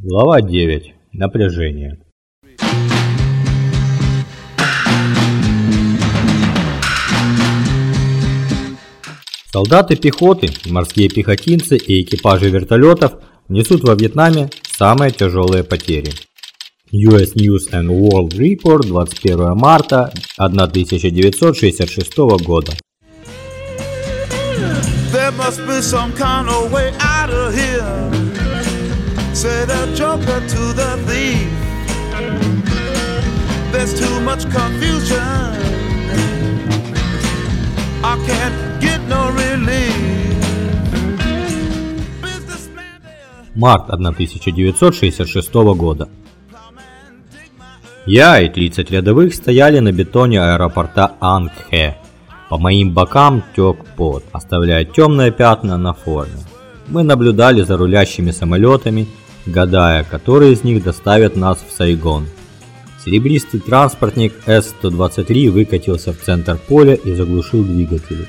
Глава 9. Напряжение. Солдаты пехоты, морские пехотинцы и экипажи вертолетов несут во Вьетнаме самые тяжелые потери. US News and World Report 21 марта 1966 года. There must be some kind of way out of here. Say the joker to the thief. There's too much confusion. I can't get no relief. Март 1966 года. Я и 30 рядовых стояли на бетоне аэропорта Ангхе. По моим бокам тек пот, оставляя темные пятна на форме. Мы наблюдали за рулящими самолетами, гадая, который из них доставит нас в Сайгон. Серебристый транспортник С-123 выкатился в центр поля и заглушил двигатели.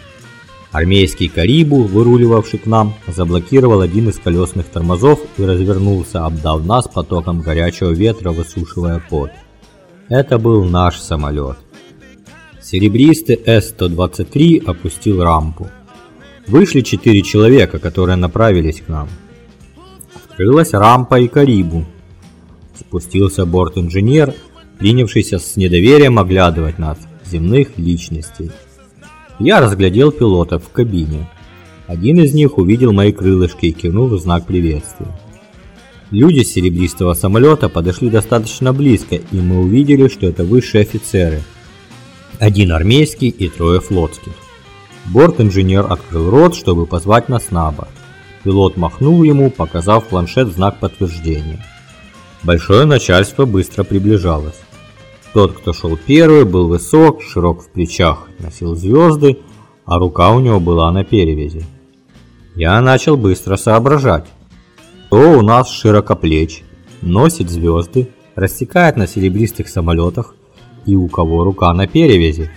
Армейский Карибу, выруливавший к нам, заблокировал один из колесных тормозов и развернулся, обдав нас потоком горячего ветра, высушивая пот. Это был наш самолет. Серебристый С-123 опустил рампу. Вышли четыре человека, которые направились к нам. Открылась рампа и Карибу. Спустился борт-инженер, принявшийся с недоверием оглядывать нас, земных личностей. Я разглядел пилотов в кабине. Один из них увидел мои крылышки и кивнул в знак приветствия. Люди серебристого самолета подошли достаточно близко, и мы увидели, что это высшие офицеры. Один армейский и трое флотских. Борт-инженер открыл рот, чтобы позвать нас на борт. Пилот махнул ему, показав планшет знак подтверждения. Большое начальство быстро приближалось. Тот, кто шел первый, был высок, широк в плечах, носил звезды, а рука у него была на перевязи. Я начал быстро соображать. Кто у нас широкоплеч, носит звезды, рассекает на серебристых самолетах и у кого рука на перевязи.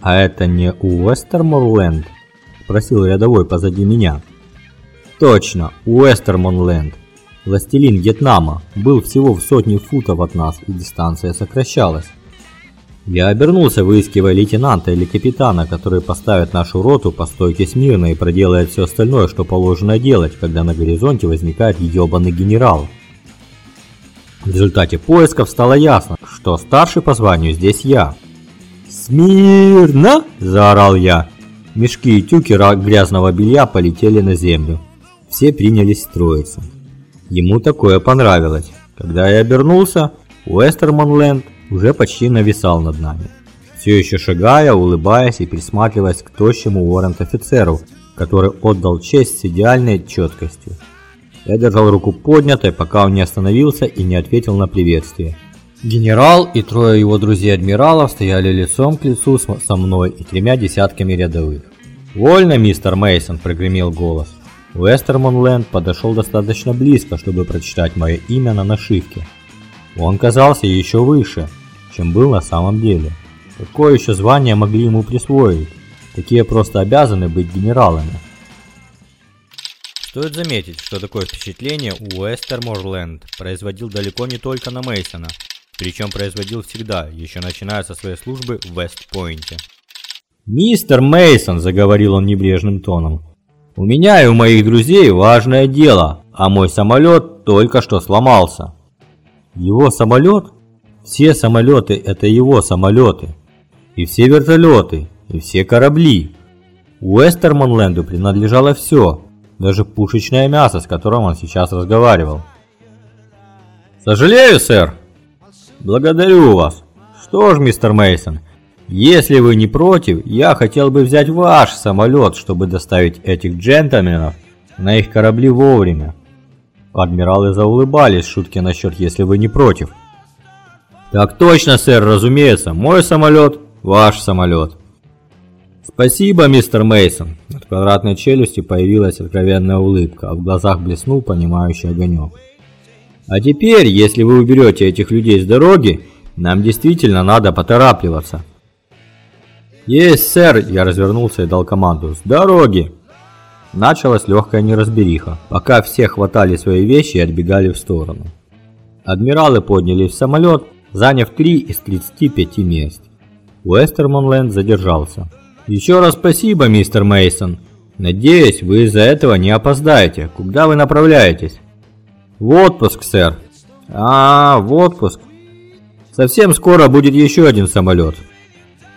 А это не Уэстерморленд? Спросил рядовой позади меня. Точно, Уэстермонленд. Властелин Вьетнама был всего в сотни футов от нас, и дистанция сокращалась. Я обернулся, выискивая лейтенанта или капитана, который поставит нашу роту по стойке смирно и проделает все остальное, что положено делать, когда на горизонте возникает ебаный генерал. В результате поисков стало ясно, что старший по званию здесь я. «Смирно!» – заорал я. Мешки и тюки грязного белья полетели на землю. Все принялись строиться. Ему такое понравилось. Когда я обернулся, Уэстермонленд уже почти нависал над нами. Все еще шагая, улыбаясь и присматриваясь к тощему уоррент-офицеру, который отдал честь с идеальной четкостью. Я держал руку поднятой, пока он не остановился и не ответил на приветствие. Генерал и трое его друзей-адмиралов стояли лицом к лицу со мной и тремя десятками рядовых. «Вольно, мистер Мейсон, прогремел голос. Вестермонленд подошел достаточно близко, чтобы прочитать мое имя на нашивке. Он казался еще выше, чем был на самом деле. Какое еще звание могли ему присвоить? Такие просто обязаны быть генералами. Стоит заметить, что такое впечатление у Уэстерморленд производил далеко не только на Мейсона, причем производил всегда, еще начиная со своей службы в Вестпойнте. «Мистер Мейсон, заговорил он небрежным тоном, – «у меня и у моих друзей важное дело, а мой самолет только что сломался. Его самолет? Все самолеты – это его самолеты. И все вертолеты, и все корабли. Уэстермонленду принадлежало все, даже пушечное мясо, с которым он сейчас разговаривал. «Сожалею, сэр!» «Благодарю вас!» «Что ж, мистер Мейсон, если вы не против, я хотел бы взять ваш самолет, чтобы доставить этих джентльменов на их корабли вовремя. Адмиралы заулыбались шутки насчет «если вы не против». «Так точно, сэр, разумеется. Мой самолет, ваш самолет». «Спасибо, мистер Мейсон. От квадратной челюсти появилась откровенная улыбка, а в глазах блеснул понимающий огонек. «А теперь, если вы уберете этих людей с дороги, нам действительно надо поторапливаться». «Есть, сэр!» – я развернулся и дал команду. «С дороги!» началась легкая неразбериха, пока все хватали свои вещи и отбегали в сторону. Адмиралы поднялись в самолет, заняв 3 из 35 мест. Уэстермонленд задержался. «Еще раз спасибо, мистер Мейсон. Надеюсь, вы из-за этого не опоздаете. Куда вы направляетесь?» «В отпуск, сэр». «А, в отпуск. Совсем скоро будет еще один самолет».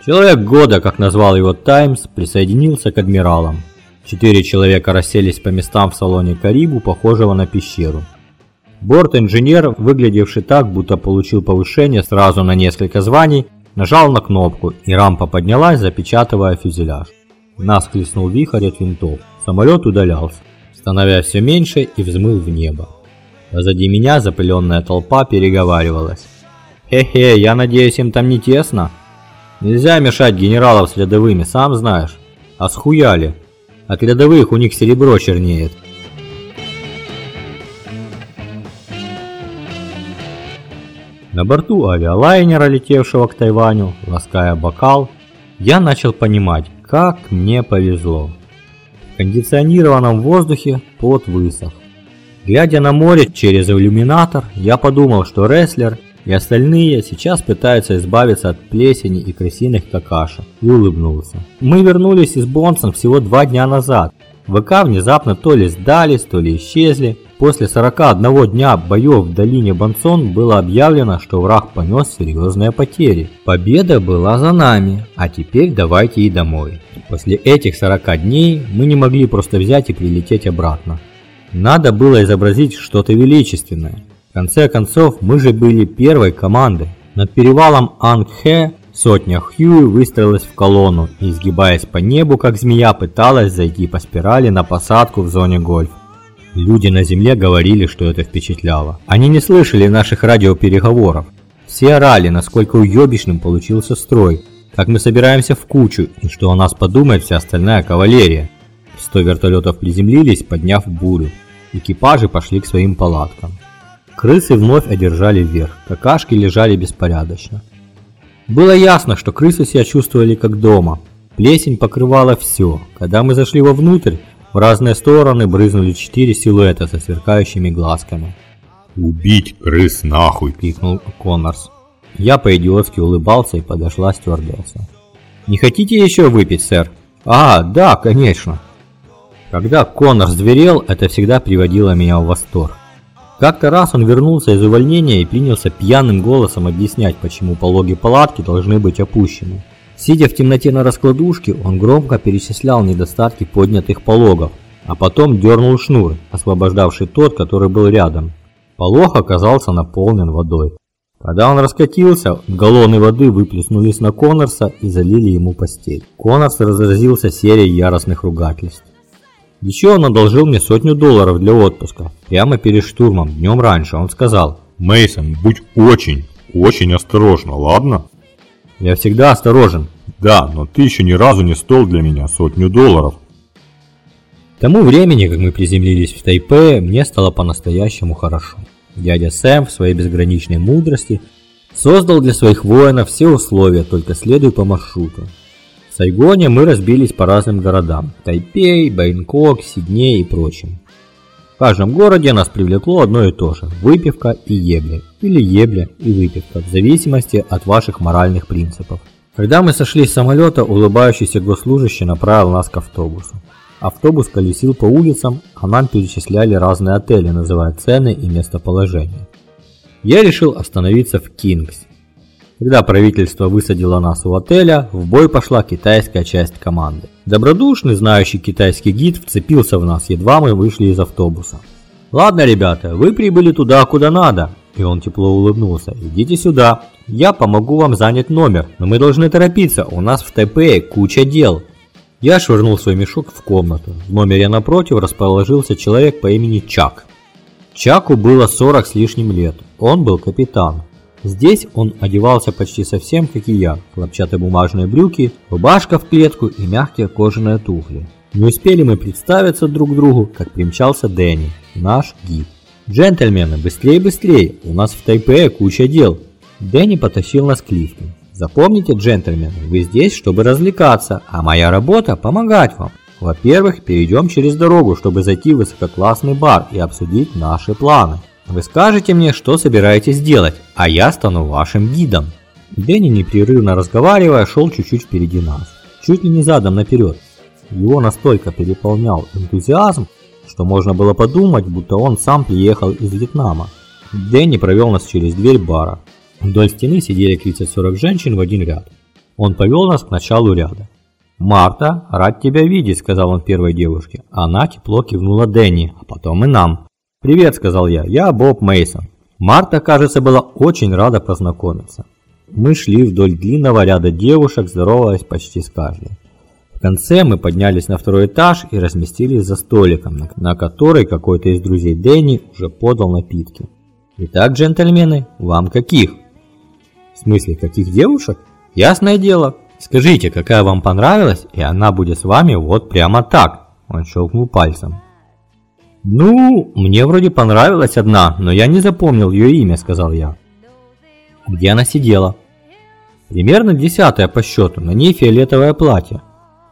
Человек года, как назвал его Таймс, присоединился к адмиралам. Четыре человека расселись по местам в салоне Карибу, похожего на пещеру. Борт-инженер, выглядевший так, будто получил повышение сразу на несколько званий, нажал на кнопку, и рампа поднялась, запечатывая фюзеляж. Нас хлестнул вихрь от винтов. Самолет удалялся, становясь все меньше и взмыл в небо. Позади меня запыленная толпа переговаривалась. «Хе-хе, я надеюсь, им там не тесно?» «Нельзя мешать генералов с рядовыми, сам знаешь. А схуяли. От рядовых у них серебро чернеет». На борту авиалайнера, летевшего к Тайваню, лаская бокал, я начал понимать, как мне повезло. В кондиционированном воздухе пот высох. Глядя на море через иллюминатор, я подумал, что рестлер и остальные сейчас пытаются избавиться от плесени и крысиных какашек, и улыбнулся. Мы вернулись из Бонсон всего два дня назад. ВК внезапно то ли сдались, то ли исчезли, После 41 дня боев в долине Бансон было объявлено, что враг понес серьезные потери. Победа была за нами, а теперь давайте и домой. После этих 40 дней мы не могли просто взять и прилететь обратно. Надо было изобразить что-то величественное. В конце концов, мы же были первой командой. Над перевалом Ангхе сотня Хьюи выстроилась в колонну и, изгибаясь по небу, как змея, пыталась зайти по спирали на посадку в зоне гольф. Люди на земле говорили, что это впечатляло. Они не слышали наших радиопереговоров. Все орали, насколько уебищным получился строй, как мы собираемся в кучу и что о нас подумает вся остальная кавалерия. Сто вертолетов приземлились, подняв бурю. Экипажи пошли к своим палаткам. Крысы вновь одержали вверх, какашки лежали беспорядочно. Было ясно, что крысы себя чувствовали как дома. Плесень покрывала все. Когда мы зашли вовнутрь, в разные стороны брызнули четыре силуэта со сверкающими глазками. «Убить крыс нахуй!» – крикнул Коннорс. Я по-идиотски улыбался и подошла стюардесса. «Не хотите еще выпить, сэр?» «А, да, конечно!» Когда Коннорс зверел, это всегда приводило меня в восторг. Как-то раз он вернулся из увольнения и принялся пьяным голосом объяснять, почему пологи палатки должны быть опущены. Сидя в темноте на раскладушке, он громко перечислял недостатки поднятых пологов, а потом дернул шнур, освобождавший тот, который был рядом. Полог оказался наполнен водой. Когда он раскатился, галлоны воды выплеснулись на Коннорса и залили ему постель. Коннорс разразился серией яростных ругательств. Еще он одолжил мне сотню долларов для отпуска. Прямо перед штурмом, днем раньше, он сказал. Мейсон, будь очень, очень осторожна, ладно? Я всегда осторожен. Да, но ты еще ни разу не стоил для меня сотню долларов. К тому времени, как мы приземлились в Тайпе, мне стало по-настоящему хорошо. Дядя Сэм в своей безграничной мудрости создал для своих воинов все условия, только следуй по маршруту. Сайгоне мы разбились по разным городам – Тайпей, Бангкок, Сидней и прочим. В каждом городе нас привлекло одно и то же – выпивка и ебля, или ебля и выпивка, в зависимости от ваших моральных принципов. Когда мы сошли с самолета, улыбающийся госслужащий направил нас к автобусу. Автобус колесил по улицам, а нам перечисляли разные отели, называя цены и местоположение. Я решил остановиться в Кингс. Когда правительство высадило нас у отеля, в бой пошла китайская часть команды. Добродушный, знающий китайский гид вцепился в нас, едва мы вышли из автобуса. «Ладно, ребята, вы прибыли туда, куда надо». И он тепло улыбнулся. «Идите сюда, я помогу вам занять номер, но мы должны торопиться, у нас в Тайпее куча дел». Я швырнул свой мешок в комнату. В номере напротив расположился человек по имени Чак. Чаку было 40 с лишним лет, он был капитан. Здесь он одевался почти совсем как и я, хлопчатобумажные брюки, рубашка в клетку и мягкие кожаные туфли. Не успели мы представиться друг другу, как примчался Дэнни, наш гид. «Джентльмены, быстрее, быстрее, у нас в Тайпе куча дел». Дэнни потащил нас к лифту. «Запомните, джентльмены, вы здесь, чтобы развлекаться, а моя работа – помогать вам. Во-первых, перейдем через дорогу, чтобы зайти в высококлассный бар и обсудить наши планы. Вы скажете мне, что собираетесь делать, а я стану вашим гидом. Дэнни, непрерывно разговаривая, шел чуть-чуть впереди нас, чуть ли не задом наперед. Его настолько переполнял энтузиазм, что можно было подумать, будто он сам приехал из Вьетнама. Дэнни провел нас через дверь бара. Вдоль стены сидели 30-40 женщин в один ряд. Он повел нас к началу ряда. «Марта, рад тебя видеть», – сказал он первой девушке. Она тепло кивнула Дэнни, а потом и нам. «Привет», – сказал я, – «я Боб Мейсон. Марта, кажется, была очень рада познакомиться. Мы шли вдоль длинного ряда девушек, здороваясь почти с каждой. В конце мы поднялись на второй этаж и разместились за столиком, на который какой-то из друзей Дэнни уже подал напитки. «Итак, джентльмены, вам каких?» «В смысле, каких девушек?» «Ясное дело, Скажите, какая вам понравилась, и она будет с вами вот прямо так. Он щелкнул пальцем. Ну, мне вроде понравилась одна, но я не запомнил ее имя, сказал я. Где она сидела? Примерно десятая по счету, на ней фиолетовое платье.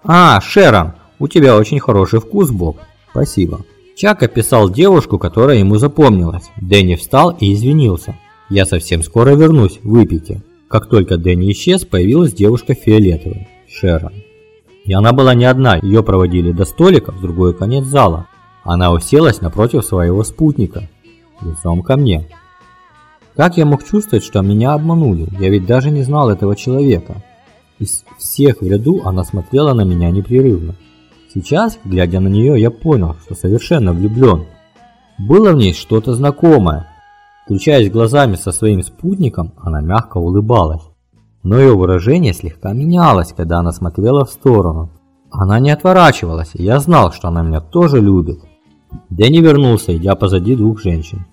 А, Шерон, у тебя очень хороший вкус, Боб. Спасибо. Чак описал девушку, которая ему запомнилась. Дэнни встал и извинился. Я совсем скоро вернусь, выпейте. Как только Дэнни исчез, появилась девушка фиолетовая, Шерон. И она была не одна, ее проводили до столика в другой конец зала. Она уселась напротив своего спутника, лицом ко мне. Как я мог чувствовать, что меня обманули? Я ведь даже не знал этого человека. Из всех в ряду она смотрела на меня непрерывно. Сейчас, глядя на нее, я понял, что совершенно влюблен. Было в ней что-то знакомое, Включаясь глазами со своим спутником, она мягко улыбалась. Но ее выражение слегка менялось, когда она смотрела в сторону. Она не отворачивалась, и я знал, что она меня тоже любит. Дэнни вернулся, идя позади двух женщин.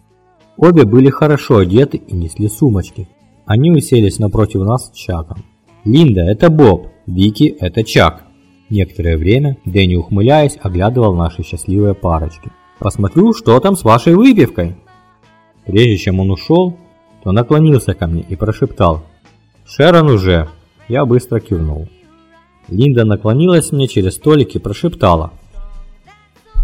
Обе были хорошо одеты и несли сумочки. Они уселись напротив нас с Чаком. «Линда, это Боб, Вики, это Чак». Некоторое время Дэнни, ухмыляясь, оглядывал наши счастливые парочки. «Посмотрю, что там с вашей выпивкой?» Прежде чем он ушел, то наклонился ко мне и прошептал «Шерон уже!» Я быстро кивнул. Линда наклонилась мне через столик и прошептала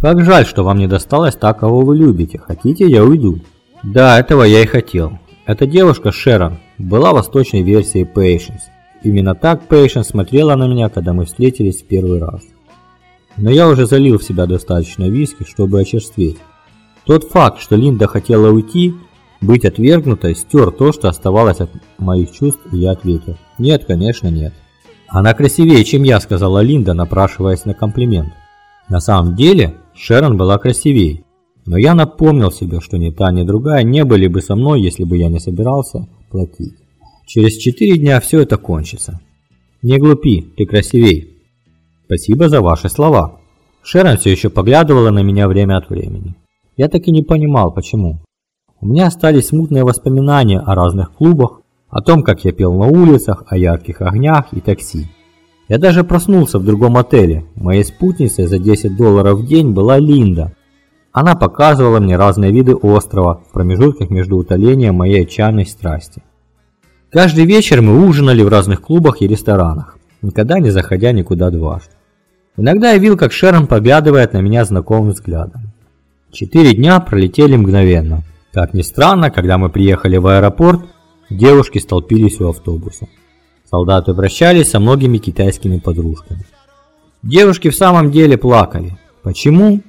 «Как жаль, что вам не досталось так, кого вы любите. Хотите, я уйду?» Да, этого я и хотел. Эта девушка Шерон была восточной версией Patience. Именно так Patience смотрела на меня, когда мы встретились в первый раз. Но я уже залил в себя достаточно виски, чтобы очерстветь. Тот факт, что Линда хотела уйти, быть отвергнутой, стер то, что оставалось от моих чувств, и я ответил. Нет, конечно, нет. Она красивее, чем я, сказала Линда, напрашиваясь на комплимент. На самом деле, Шерон была красивее. Но я напомнил себе, что ни та, ни другая не были бы со мной, если бы я не собирался платить. Через четыре дня все это кончится. Не глупи, ты красивей. Спасибо за ваши слова. Шерон все еще поглядывала на меня время от времени. Я так и не понимал, почему. У меня остались смутные воспоминания о разных клубах, о том, как я пел на улицах, о ярких огнях и такси. Я даже проснулся в другом отеле. Моей спутницей за 10 долларов в день была Линда. Она показывала мне разные виды острова в промежутках между утолением моей отчаянной страсти. Каждый вечер мы ужинали в разных клубах и ресторанах, никогда не заходя никуда дважды. Иногда я видел, как Шерон поглядывает на меня знакомым взглядом. Четыре дня пролетели мгновенно. Как ни странно, когда мы приехали в аэропорт, девушки столпились у автобуса. Солдаты прощались со многими китайскими подружками. Девушки в самом деле плакали. Почему?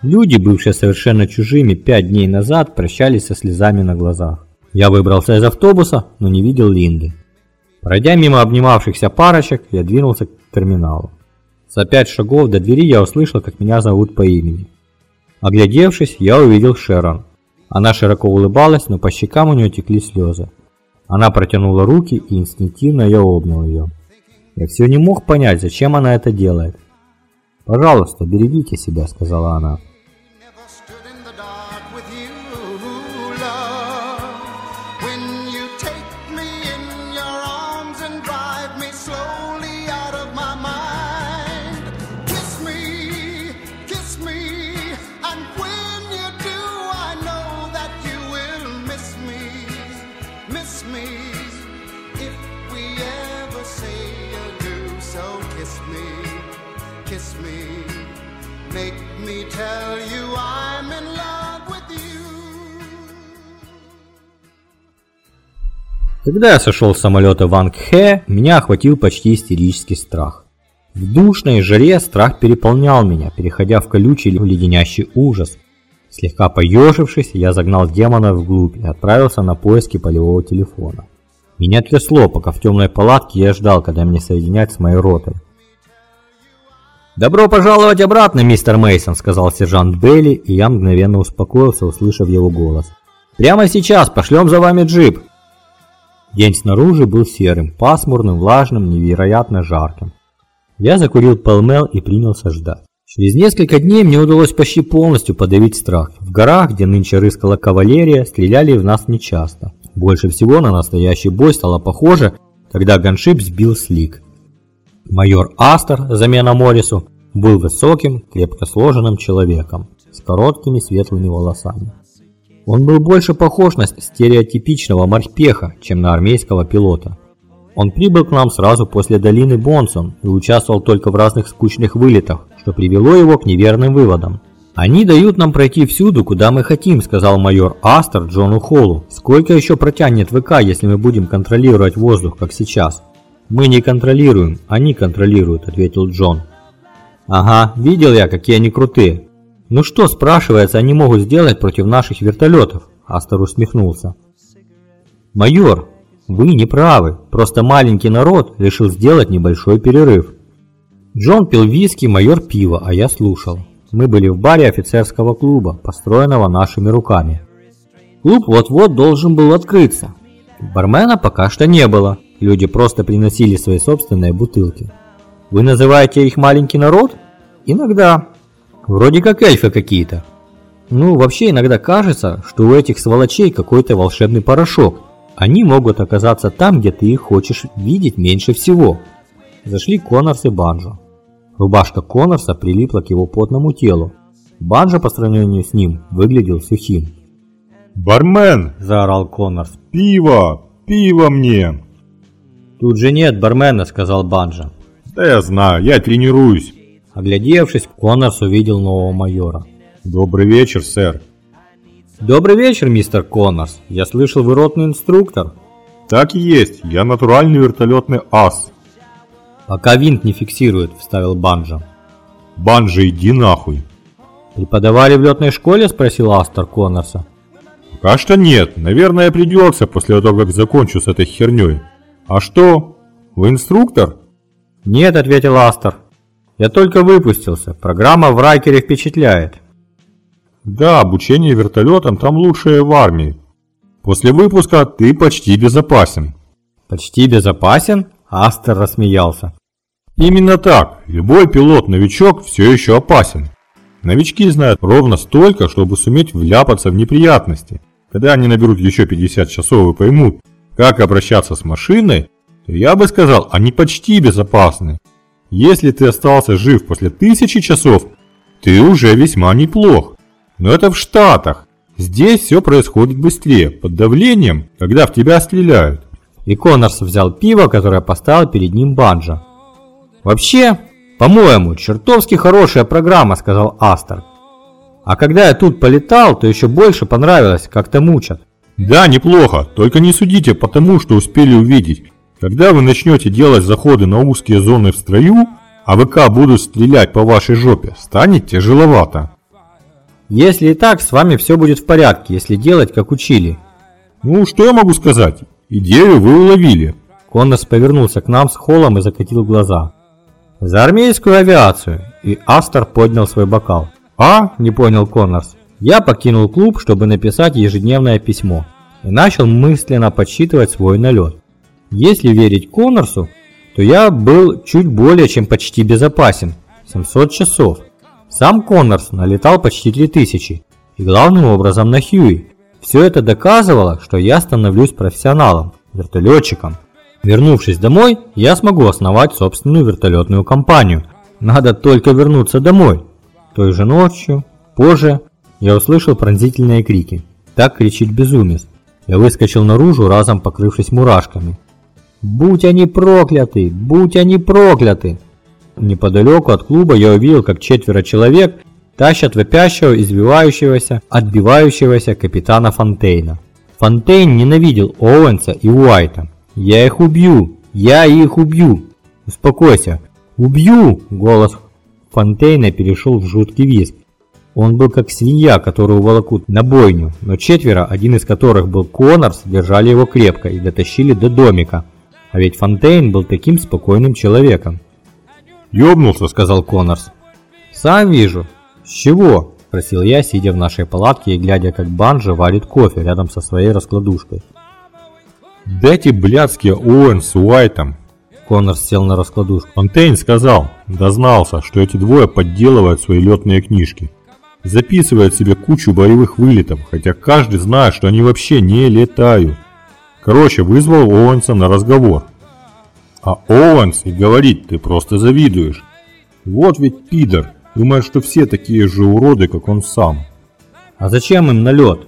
Люди, бывшие совершенно чужими пять дней назад, прощались со слезами на глазах. Я выбрался из автобуса, но не видел Линды. Пройдя мимо обнимавшихся парочек, я двинулся к терминалу. За пять шагов до двери я услышал, как меня зовут по имени. Оглядевшись, я увидел Шерон. Она широко улыбалась, но по щекам у нее текли слезы. Она протянула руки, и инстинктивно я обнял ее. Я все не мог понять, зачем она это делает. «Пожалуйста, берегите себя», — сказала она. Когда я сошел с самолета в Ангхэ, меня охватил почти истерический страх. В душной жаре страх переполнял меня, переходя в колючий леденящий ужас. Слегка поежившись, я загнал демона вглубь и отправился на поиски полевого телефона. Меня трясло, пока в темной палатке я ждал, когда меня соединять с моей ротой. «Добро пожаловать обратно, мистер Мейсон, сказал сержант Бейли, и я мгновенно успокоился, услышав его голос. «Прямо сейчас пошлем за вами джип!» День снаружи был серым, пасмурным, влажным, невероятно жарким. Я закурил пэлмел и принялся ждать. Через несколько дней мне удалось почти полностью подавить страх. В горах, где нынче рыскала кавалерия, стреляли в нас нечасто. Больше всего на настоящий бой стало похоже, когда ганшип сбил слик. Майор Астер, замена Моррису, был высоким, крепко сложенным человеком с короткими светлыми волосами. Он был больше похож на стереотипичного морпеха, чем на армейского пилота. Он прибыл к нам сразу после долины Бонсон и участвовал только в разных скучных вылетах, что привело его к неверным выводам. «Они дают нам пройти всюду, куда мы хотим», – сказал майор Астер Джону Холлу. «Сколько еще протянет ВК, если мы будем контролировать воздух, как сейчас?» «Мы не контролируем, они контролируют», – ответил Джон. «Ага, видел я, какие они крутые. Ну что, спрашивается, они могут сделать против наших вертолетов? Астер усмехнулся. Майор, вы не правы, просто маленький народ решил сделать небольшой перерыв. Джон пил виски, майор пиво, а я слушал. Мы были в баре офицерского клуба, построенного нашими руками. Клуб вот-вот должен был открыться. Бармена пока что не было, люди просто приносили свои собственные бутылки. Вы называете их маленький народ? Иногда. Вроде как эльфы какие-то. Ну, вообще иногда кажется, что у этих сволочей какой-то волшебный порошок. Они могут оказаться там, где ты их хочешь видеть меньше всего. Зашли Коннорс и Банжо. Рубашка Коннорса прилипла к его потному телу. Банжо по сравнению с ним выглядел сухим. «Бармен!» – заорал Коннорс. «Пиво! Пиво мне!» «Тут же нет бармена», – сказал Банжо. «Да я знаю, я тренируюсь». Оглядевшись, Коннорс увидел нового майора. «Добрый вечер, сэр». «Добрый вечер, мистер Коннорс. Я слышал, вы ротный инструктор». «Так и есть. Я натуральный вертолетный ас». «Пока винт не фиксирует», – вставил Банджа. «Банджа, иди нахуй». «Преподавали в летной школе?» – спросил Астер Коннорса. «Пока что нет. Наверное, придется после того, как закончу с этой херней. А что? Вы инструктор?» «Нет», – ответил Астер. Я только выпустился. Программа в Райкере впечатляет. Да, обучение вертолетам там лучшее в армии. После выпуска ты почти безопасен. Почти безопасен? Астер рассмеялся. Именно так. Любой пилот-новичок все еще опасен. Новички знают ровно столько, чтобы суметь вляпаться в неприятности. Когда они наберут еще 50 часов и поймут, как обращаться с машиной, то я бы сказал, они почти безопасны. Если ты остался жив после тысячи часов, ты уже весьма неплох. Но это в Штатах. Здесь все происходит быстрее, под давлением, когда в тебя стреляют. И Коннорс взял пиво, которое поставил перед ним Банджа. «Вообще, по-моему, чертовски хорошая программа», — сказал Астер. «А когда я тут полетал, то еще больше понравилось, как то мучат». «Да, неплохо, только не судите по тому, что успели увидеть. Когда вы начнете делать заходы на узкие зоны в строю, а ВК будут стрелять по вашей жопе, станет тяжеловато. Если и так, с вами все будет в порядке, если делать, как учили. Ну, что я могу сказать? Идею вы уловили. Коннос повернулся к нам с холлом и закатил глаза. За армейскую авиацию. И Астер поднял свой бокал. А, не понял Коннорс. Я покинул клуб, чтобы написать ежедневное письмо. И начал мысленно подсчитывать свой налет. Если верить Коннорсу, то я был чуть более чем почти безопасен. 700 часов. Сам Коннорс налетал почти 3000. И главным образом на Хьюи. Все это доказывало, что я становлюсь профессионалом, вертолетчиком. Вернувшись домой, я смогу основать собственную вертолетную компанию. Надо только вернуться домой. Той же ночью, позже, я услышал пронзительные крики. Так кричит безумец. Я выскочил наружу, разом покрывшись мурашками. Будь они прокляты! Будь они прокляты! Неподалеку от клуба я увидел, как четверо человек тащат вопящего, извивающегося, отбивающегося капитана Фонтейна. Фонтейн ненавидел Оуэнса и Уайта. «Я их убью! Я их убью!» «Успокойся!» «Убью!» Голос Фонтейна перешел в жуткий визг. Он был как свинья, которую волокут на бойню, но четверо, один из которых был Коннорс, держали его крепко и дотащили до домика. А ведь Фонтейн был таким спокойным человеком. «Ёбнулся», — сказал Коннорс. «Сам вижу». «С чего?» – спросил я, сидя в нашей палатке и глядя, как Банжа варит кофе рядом со своей раскладушкой. «Дайте блядские Оуэн с Уайтом!» Коннор сел на раскладушку. Фонтейн сказал, дознался, что эти двое подделывают свои летные книжки. Записывают себе кучу боевых вылетов, хотя каждый знает, что они вообще не летают. Короче, вызвал Оуэнса на разговор. А Оуэнс и говорит, ты просто завидуешь. Вот ведь пидор, думает, что все такие же уроды, как он сам. А зачем им налет?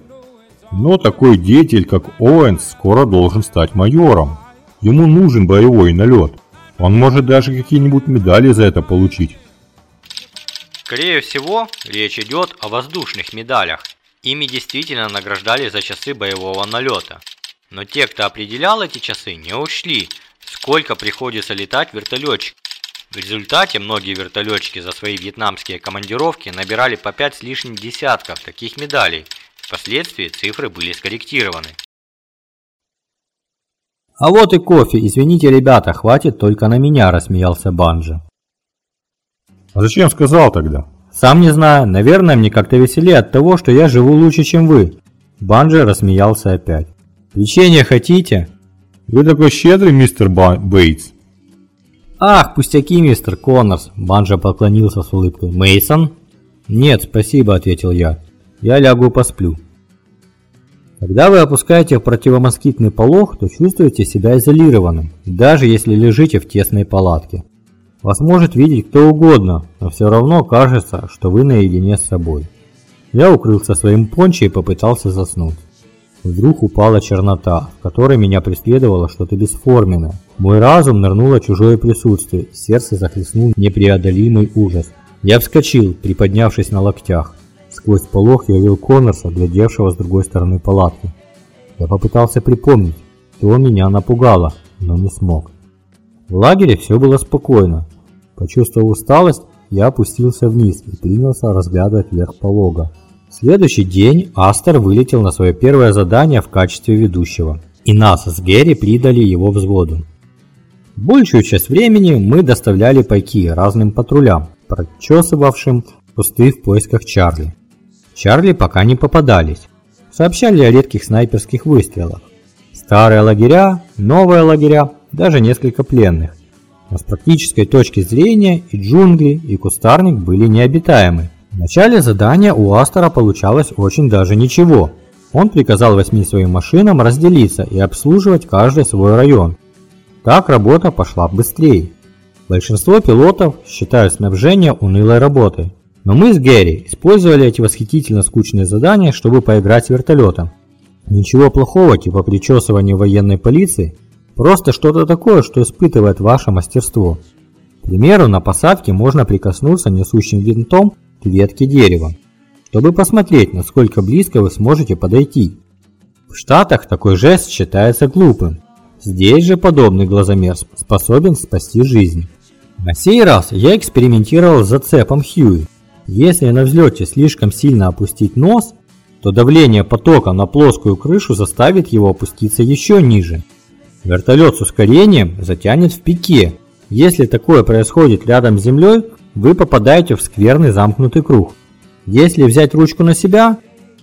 Но такой деятель, как Оуэнс, скоро должен стать майором. Ему нужен боевой налет. Он может даже какие-нибудь медали за это получить. Скорее всего, речь идет о воздушных медалях. Ими действительно награждали за часы боевого налета. Но те, кто определял эти часы, не учли, сколько приходится летать вертолетчик. В результате многие вертолетчики за свои вьетнамские командировки набирали по 5 с лишним десятков таких медалей. Впоследствии цифры были скорректированы. «А вот и кофе. Извините, ребята, хватит только на меня», – рассмеялся Банжа. «А зачем сказал тогда?» «Сам не знаю. Наверное, мне как-то веселее от того, что я живу лучше, чем вы». Банжа рассмеялся опять. «Печенье хотите?» «Вы такой щедрый, мистер Ба Бейтс». «Ах, пустяки, мистер Коннорс!» Банжа поклонился с улыбкой. Мейсон? «Нет, спасибо», – ответил я. «Я лягу посплю». Когда вы опускаете в противомоскитный полог, то чувствуете себя изолированным, даже если лежите в тесной палатке. Вас может видеть кто угодно, но все равно кажется, что вы наедине с собой. Я укрылся своим пончо и попытался заснуть. Вдруг упала чернота, в которой меня преследовало что-то бесформенное. Мой разум нырнуло чужое присутствие, сердце захлестнул непреодолимый ужас. Я вскочил, приподнявшись на локтях. Сквозь полог я видел Коннорса, глядевшего с другой стороны палатки. Я попытался припомнить, что меня напугало, но не смог. В лагере все было спокойно. Почувствовав усталость, я опустился вниз и принялся разглядывать верх полога. Следующий день Астер вылетел на свое первое задание в качестве ведущего, и нас с Герри придали его взводу. Большую часть времени мы доставляли пайки разным патрулям, прочесывавшим кусты в поисках Чарли. Чарли пока не попадались. Сообщали о редких снайперских выстрелах. Старые лагеря, новые лагеря, даже несколько пленных. Но с практической точки зрения и джунгли, и кустарник были необитаемы. Начале задания у Астера получалось очень даже ничего. Он приказал восьми своим машинам разделиться и обслуживать каждый свой район. Так работа пошла быстрее. Большинство пилотов считают снабжение унылой работой. Но мы с Гэри использовали эти восхитительно скучные задания, чтобы поиграть с вертолетом. Ничего плохого, типа причесывания военной полиции, просто что-то такое, что испытывает ваше мастерство. К примеру, на посадке можно прикоснуться несущим винтом к ветке дерева, чтобы посмотреть, насколько близко вы сможете подойти. В Штатах такой жест считается глупым. Здесь же подобный глазомер способен спасти жизнь. На сей раз я экспериментировал с зацепом Хьюи. Если на взлете слишком сильно опустить нос, то давление потока на плоскую крышу заставит его опуститься еще ниже. Вертолет с ускорением затянет в пике. Если такое происходит рядом с землей, вы попадаете в скверный замкнутый круг. Если взять ручку на себя,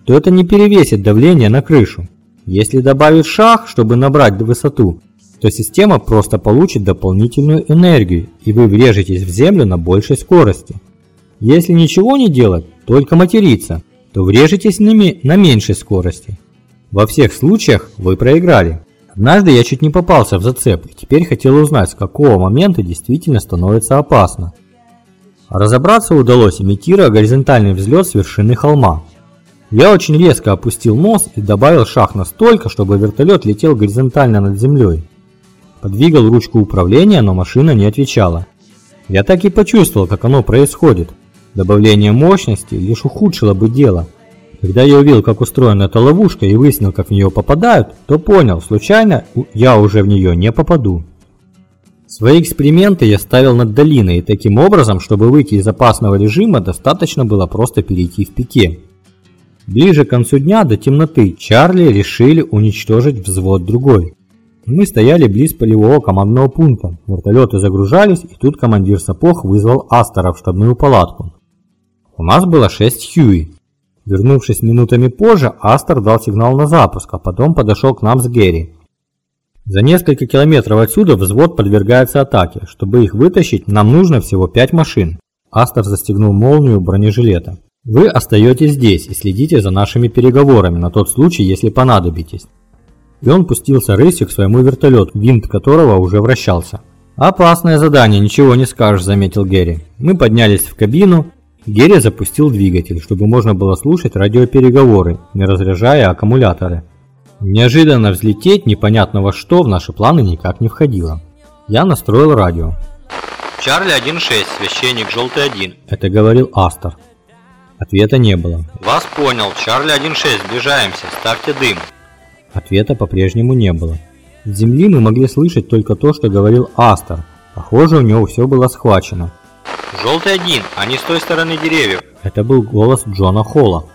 то это не перевесит давление на крышу. Если добавить шаг, чтобы набрать высоту, то система просто получит дополнительную энергию, и вы врежетесь в землю на большей скорости. Если ничего не делать, только материться, то врежетесь на, на меньшей скорости. Во всех случаях вы проиграли. Однажды я чуть не попался в зацеп и теперь хотел узнать, с какого момента действительно становится опасно. Разобраться удалось, имитируя горизонтальный взлет с вершины холма. Я очень резко опустил нос и добавил шаг настолько, чтобы вертолет летел горизонтально над землей. Подвигал ручку управления, но машина не отвечала. Я так и почувствовал, как оно происходит. Добавление мощности лишь ухудшило бы дело. Когда я увидел, как устроена эта ловушка и выяснил, как в нее попадают, то понял, случайно я уже в нее не попаду. Свои эксперименты я ставил над долиной, таким образом, чтобы выйти из опасного режима, достаточно было просто перейти в пике. Ближе к концу дня до темноты Чарли решили уничтожить взвод другой. Мы стояли близ полевого командного пункта, вертолеты загружались, и тут командир Сапог вызвал Астера в штабную палатку. У нас было 6 Хьюи, Вернувшись минутами позже, Астер дал сигнал на запуск, а потом подошел к нам с Герри. За несколько километров отсюда взвод подвергается атаке. Чтобы их вытащить, нам нужно всего пять машин. Астер застегнул молнию бронежилета. Вы остаетесь здесь и следите за нашими переговорами на тот случай, если понадобитесь. И он пустился рысью к своему вертолету, винт которого уже вращался. «Опасное задание, ничего не скажешь», – заметил Герри. Мы поднялись в кабину, Герри запустил двигатель, чтобы можно было слушать радиопереговоры, не разряжая аккумуляторы. Неожиданно взлететь непонятно во что в наши планы никак не входило. Я настроил радио. Чарли 1.6, священник желтый 1. Это говорил Астер. Ответа не было. Вас понял, Чарли 1.6, сближаемся, ставьте дым. Ответа по-прежнему не было. С земли мы могли слышать только то, что говорил Астер. Похоже, у него все было схвачено. Желтый один, они с той стороны деревьев. Это был голос Джона Холла.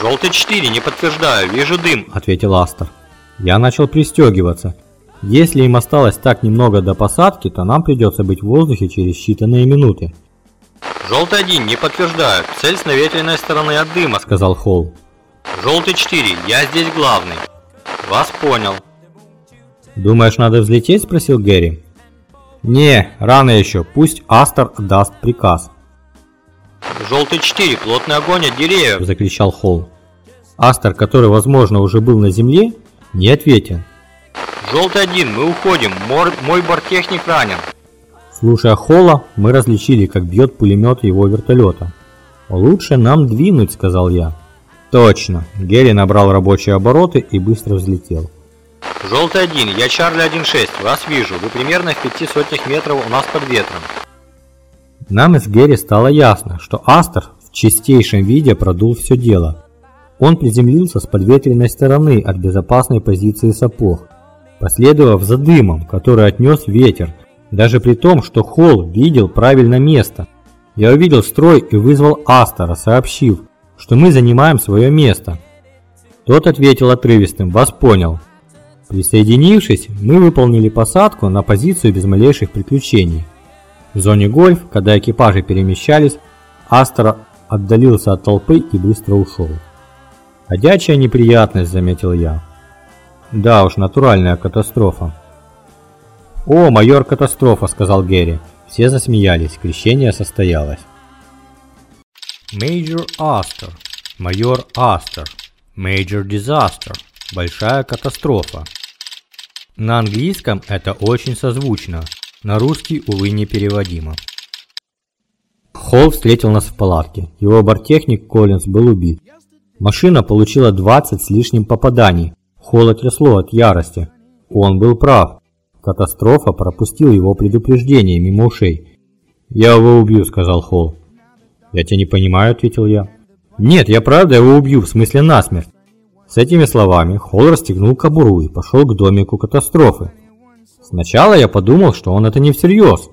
Желтый 4, не подтверждаю, вижу дым, ответил Астер. Я начал пристегиваться. Если им осталось так немного до посадки, то нам придется быть в воздухе через считанные минуты. Желтый 1, не подтверждаю, цель с наветренной стороны от дыма, сказал Холл. Желтый 4, я здесь главный. Вас понял. Думаешь, надо взлететь? спросил Гэри. «Не, рано еще, пусть Астер даст приказ». «Желтый 4, плотный огонь от деревьев!» – закричал Холл. Астер, который, возможно, уже был на земле, не ответил. «Желтый 1, мы уходим, Мор, мой борттехник ранен!» Слушая Холла, мы различили, как бьет пулемет его вертолета. «Лучше нам двинуть», – сказал я. «Точно!» – Герри набрал рабочие обороты и быстро взлетел. Желтый 1, я Чарли 1.6, вас вижу, вы примерно в пяти сотнях метров у нас под ветром. Нам из Герри стало ясно, что Астер в чистейшем виде продул все дело. Он приземлился с подветренной стороны от безопасной позиции сапог, последовав за дымом, который отнес ветер, даже при том, что Холл видел правильно место. Я увидел строй и вызвал Астера, сообщив, что мы занимаем свое место. Тот ответил отрывистым «Вас понял». Присоединившись, мы выполнили посадку на позицию без малейших приключений. В зоне гольф, когда экипажи перемещались, Астра отдалился от толпы и быстро ушел. «Ходячая неприятность», — заметил я. «Да уж, натуральная катастрофа». «О, майор катастрофа», — сказал Герри. Все засмеялись, крещение состоялось. Major Астер, майор Астер, Major Disaster. Большая катастрофа. На английском это очень созвучно, на русский, увы, непереводимо. Холл встретил нас в палатке. Его борттехник Коллинз был убит. Машина получила 20 с лишним попаданий. Холла трясло от ярости. Он был прав. Катастрофа пропустил его предупреждение мимо ушей. «Я его убью», — сказал Холл. «Я тебя не понимаю», — ответил я. «Нет, я правда его убью, в смысле насмерть. С этими словами Холл расстегнул кобуру и пошел к домику катастрофы. Сначала я подумал, что он это не всерьез.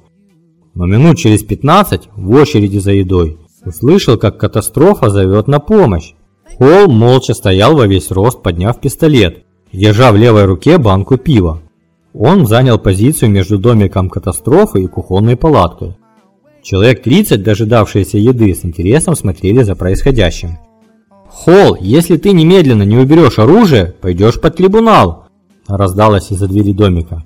Но минут через 15 в очереди за едой услышал, как катастрофа зовет на помощь. Холл молча стоял во весь рост, подняв пистолет, держа в левой руке банку пива. Он занял позицию между домиком катастрофы и кухонной палаткой. Человек 30, дожидавшиеся еды, с интересом смотрели за происходящим. «Холл, если ты немедленно не уберешь оружие, пойдешь под трибунал!» Раздалось из-за двери домика.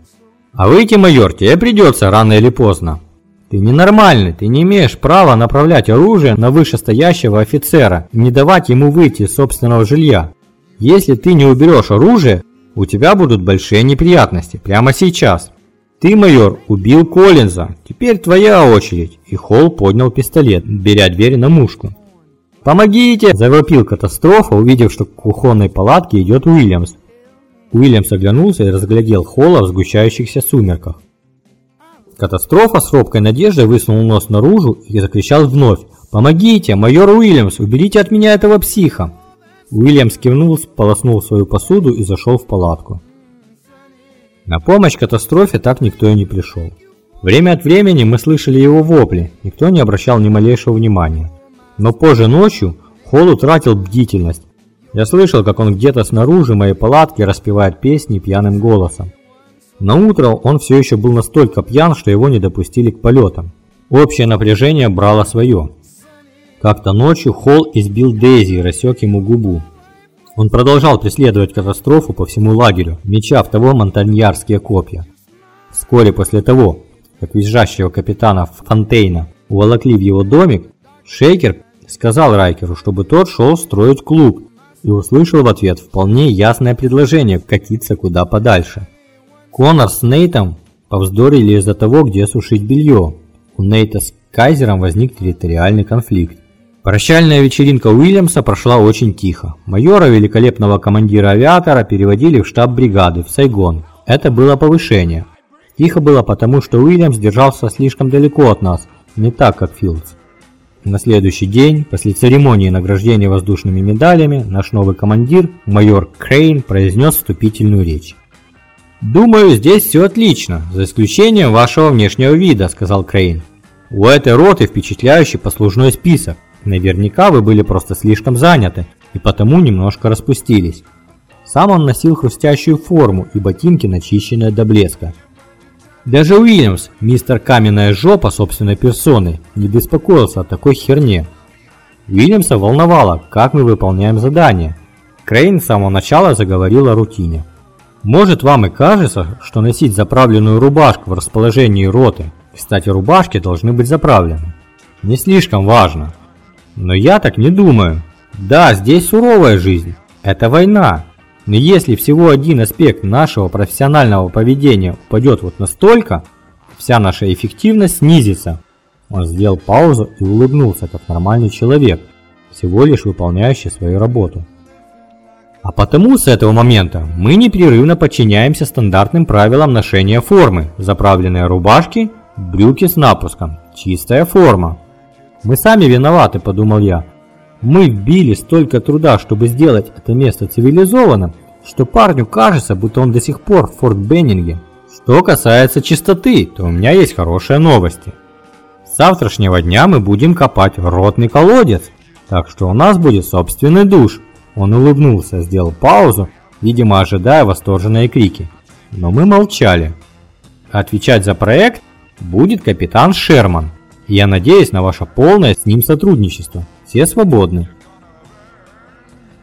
«А выйти, майор, тебе придется рано или поздно. Ты ненормальный, ты не имеешь права направлять оружие на вышестоящего офицера и не давать ему выйти из собственного жилья. Если ты не уберешь оружие, у тебя будут большие неприятности прямо сейчас. Ты, майор, убил Коллинза, теперь твоя очередь». И Холл поднял пистолет, беря дверь на мушку. «Помогите!» – завопил катастрофа, увидев, что к кухонной палатке идет Уильямс. Уильямс оглянулся и разглядел Холла в сгущающихся сумерках. Катастрофа с робкой надеждой высунул нос наружу и закричал вновь. «Помогите! Майор Уильямс! Уберите от меня этого психа!» Уильямс кивнул, полоснул свою посуду и зашел в палатку. На помощь катастрофе так никто и не пришел. Время от времени мы слышали его вопли, никто не обращал ни малейшего внимания. Но позже ночью Холл утратил бдительность. Я слышал, как он где-то снаружи моей палатки распевает песни пьяным голосом. На утро он все еще был настолько пьян, что его не допустили к полетам. Общее напряжение брало свое. Как-то ночью Холл избил Дейзи и рассек ему губу. Он продолжал преследовать катастрофу по всему лагерю, меча в того монтаньярские копья. Вскоре после того, как визжащего капитана Фонтейна уволокли в его домик, Шейкер сказал Райкеру, чтобы тот шел строить клуб, и услышал в ответ вполне ясное предложение катиться куда подальше. Конор с Нейтом повздорили из-за того, где сушить белье. У Нейта с Кайзером возник территориальный конфликт. Прощальная вечеринка Уильямса прошла очень тихо. Майора, великолепного командира авиатора, переводили в штаб бригады в Сайгон. Это было повышение. Тихо было потому, что Уильямс держался слишком далеко от нас, не так, как Филдс. На следующий день, после церемонии награждения воздушными медалями, наш новый командир, майор Крейн, произнес вступительную речь. «Думаю, здесь все отлично, за исключением вашего внешнего вида», – сказал Крейн. «У этой роты впечатляющий послужной список. Наверняка вы были просто слишком заняты и потому немножко распустились. Сам он носил хрустящую форму и ботинки, начищенные до блеска. Даже Уильямс, мистер Каменная Жопа собственной персоной, не беспокоился о такой херне. Уильямса волновало, как мы выполняем задание. Крейн с самого начала заговорил о рутине. Может вам и кажется, что носить заправленную рубашку в расположении роты, кстати рубашки должны быть заправлены, не слишком важно – но я так не думаю. Да, здесь суровая жизнь. Это война. Но если всего один аспект нашего профессионального поведения упадет вот настолько, вся наша эффективность снизится. Он сделал паузу и улыбнулся, как нормальный человек, всего лишь выполняющий свою работу. А потому с этого момента мы непрерывно подчиняемся стандартным правилам ношения формы. Заправленные рубашки, брюки с напуском, чистая форма, мы сами виноваты, подумал я. Мы вбили столько труда, чтобы сделать это место цивилизованным, что парню кажется, будто он до сих пор в Форт Беннинге. Что касается чистоты, то у меня есть хорошие новости. С завтрашнего дня мы будем копать ротный колодец, так что у нас будет собственный душ. Он улыбнулся, сделал паузу, видимо ожидая восторженные крики. Но мы молчали. Отвечать за проект будет капитан Шерман. Я надеюсь на ваше полное с ним сотрудничество. Все свободны.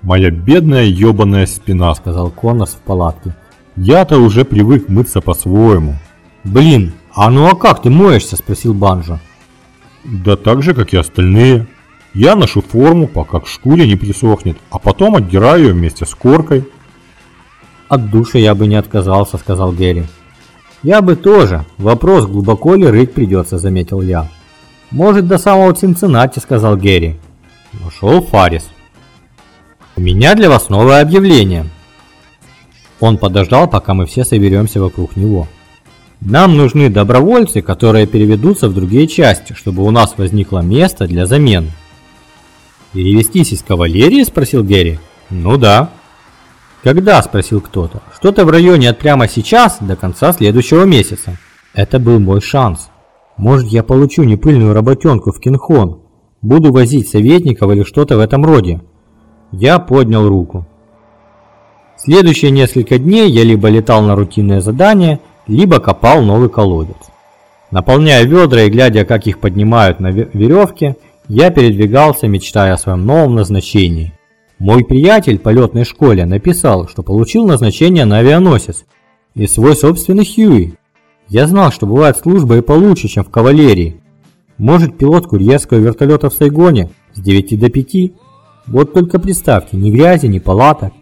«Моя бедная ёбаная спина», — сказал Коннорс в палатке. «Я-то уже привык мыться по-своему». «Блин, а ну а как ты моешься?» — спросил Банжо. «Да так же, как и остальные. Я ношу форму, пока к шкуре не присохнет, а потом отдираю ее вместе с коркой». «От души я бы не отказался», — сказал Герри. «Я бы тоже. Вопрос, глубоко ли рыть придется», — заметил я. «Может, до самого Цинциннати», — сказал Герри. Вошел Фарис. «У меня для вас новое объявление». Он подождал, пока мы все соберемся вокруг него. «Нам нужны добровольцы, которые переведутся в другие части, чтобы у нас возникло место для замен». «Перевестись из кавалерии?» – спросил Герри. «Ну да». «Когда?» – спросил кто-то. «Что-то в районе от прямо сейчас до конца следующего месяца». Это был мой шанс. Может, я получу непыльную работенку в Кинхон, буду возить советников или что-то в этом роде. Я поднял руку. Следующие несколько дней я либо летал на рутинное задание, либо копал новый колодец. Наполняя ведра и глядя, как их поднимают на веревке, я передвигался, мечтая о своем новом назначении. Мой приятель по летной школе написал, что получил назначение на авианосец и свой собственный Хьюи. Я знал, что бывает служба и получше, чем в кавалерии. Может, пилот курьерского вертолета в Сайгоне с 9 до 5? Вот только представьте, ни грязи, ни палаток.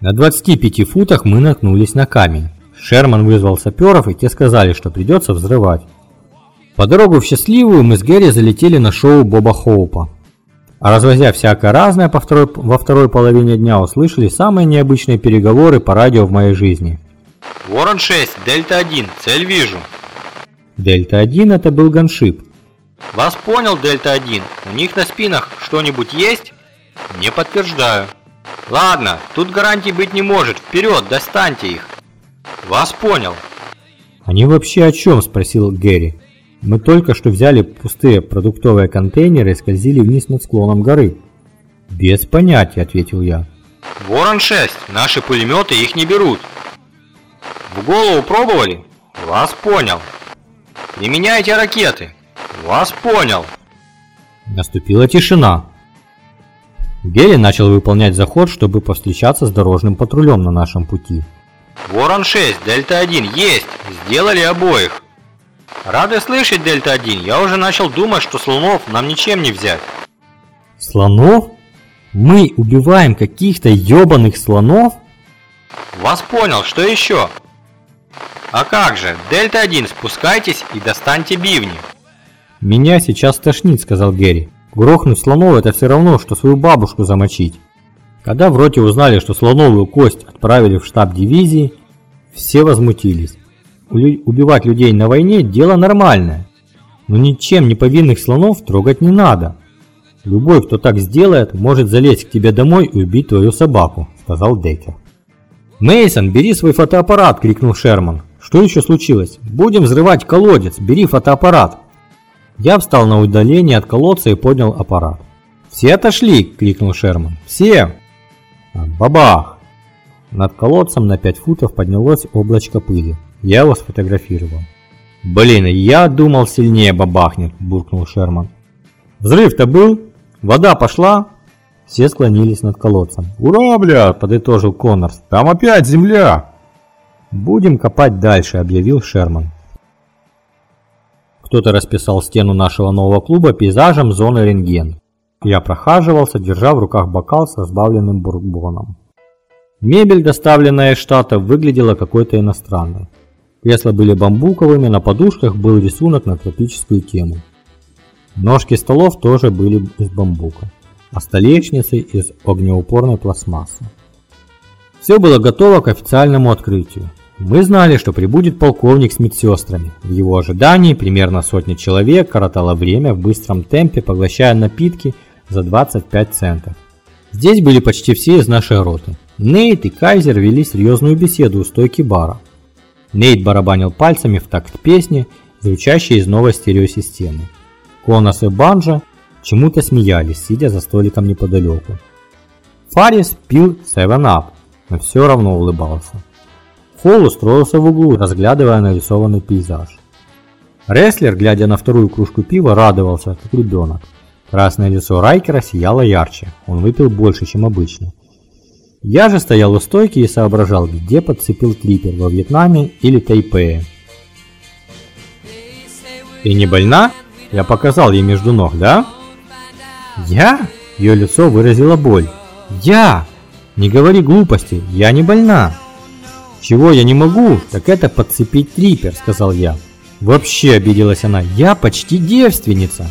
На 25 футах мы наткнулись на камень. Шерман вызвал саперов, и те сказали, что придется взрывать. По дорогу в Счастливую мы с Гэри залетели на шоу Боба Хоупа. А развозя всякое разное по второй, во второй половине дня услышали самые необычные переговоры по радио в моей жизни. Ворон 6, Дельта 1, цель вижу. Дельта 1 это был ганшип. Вас понял, Дельта 1. У них на спинах что-нибудь есть? Не подтверждаю. Ладно, тут гарантий быть не может. Вперед, достаньте их. Вас понял. Они вообще о чем? Спросил Гэри. Мы только что взяли пустые продуктовые контейнеры и скользили вниз над склоном горы. Без понятия, ответил я. Ворон-6, наши пулеметы их не берут. В голову пробовали? Вас понял. Применяйте ракеты. Вас понял. Наступила тишина. Гели начал выполнять заход, чтобы повстречаться с дорожным патрулем на нашем пути. Ворон-6, Дельта-1, есть! Сделали обоих. Рады слышать, Дельта-1, я уже начал думать, что слонов нам ничем не взять. Слонов? Мы убиваем каких-то ёбаных слонов? Вас понял, что еще? А как же, Дельта-1, спускайтесь и достаньте бивни. Меня сейчас тошнит, сказал Герри. Грохнуть слонов это все равно, что свою бабушку замочить. Когда в роте узнали, что слоновую кость отправили в штаб дивизии, все возмутились. Убивать людей на войне – дело нормальное. Но ничем не повинных слонов трогать не надо. Любой, кто так сделает, может залезть к тебе домой и убить твою собаку, сказал Деккер. Мейсон, бери свой фотоаппарат, крикнул Шерман. Что еще случилось? Будем взрывать колодец, бери фотоаппарат. Я встал на удаление от колодца и поднял аппарат. «Все отошли!» – крикнул Шерман. «Все!» Бабах! Над колодцем на 5 футов поднялось облачко пыли. Я его сфотографировал. «Блин, я думал сильнее бабахнет!» – буркнул Шерман. «Взрыв-то был? Вода пошла?» Все склонились над колодцем. «Ура, бля!» – подытожил Коннорс. «Там опять земля!» «Будем копать дальше», – объявил Шерман. Кто-то расписал стену нашего нового клуба пейзажем зоны рентген. Я прохаживался, держа в руках бокал с разбавленным бурбоном. Мебель, доставленная из Штатов, выглядела какой-то иностранной. Кресла были бамбуковыми, на подушках был рисунок на тропическую тему. Ножки столов тоже были из бамбука, а столешницы из огнеупорной пластмассы. Все было готово к официальному открытию. Мы знали, что прибудет полковник с медсестрами. В его ожидании примерно сотня человек коротала время в быстром темпе, поглощая напитки за 25 центов. Здесь были почти все из нашей роты. Нейт и Кайзер вели серьезную беседу у стойки бара. Нейт барабанил пальцами в такт песни, звучащей из новой стереосистемы. Конос и Банжа чему-то смеялись, сидя за столиком неподалеку. Фарис пил 7-Up, но все равно улыбался. Холл устроился в углу, разглядывая нарисованный пейзаж. Рестлер, глядя на вторую кружку пива, радовался, как ребенок. Красное лицо Райкера сияло ярче, он выпил больше, чем обычно. Я же стоял у стойки и соображал, где подцепил трипер во Вьетнаме или Тайпее. «Ты не больна?» Я показал ей между ног, да? «Я?» Ее лицо выразило боль. «Я!» «Не говори глупости, я не больна!» «Чего я не могу, так это подцепить трипер», — сказал я. Вообще обиделась она, я почти девственница.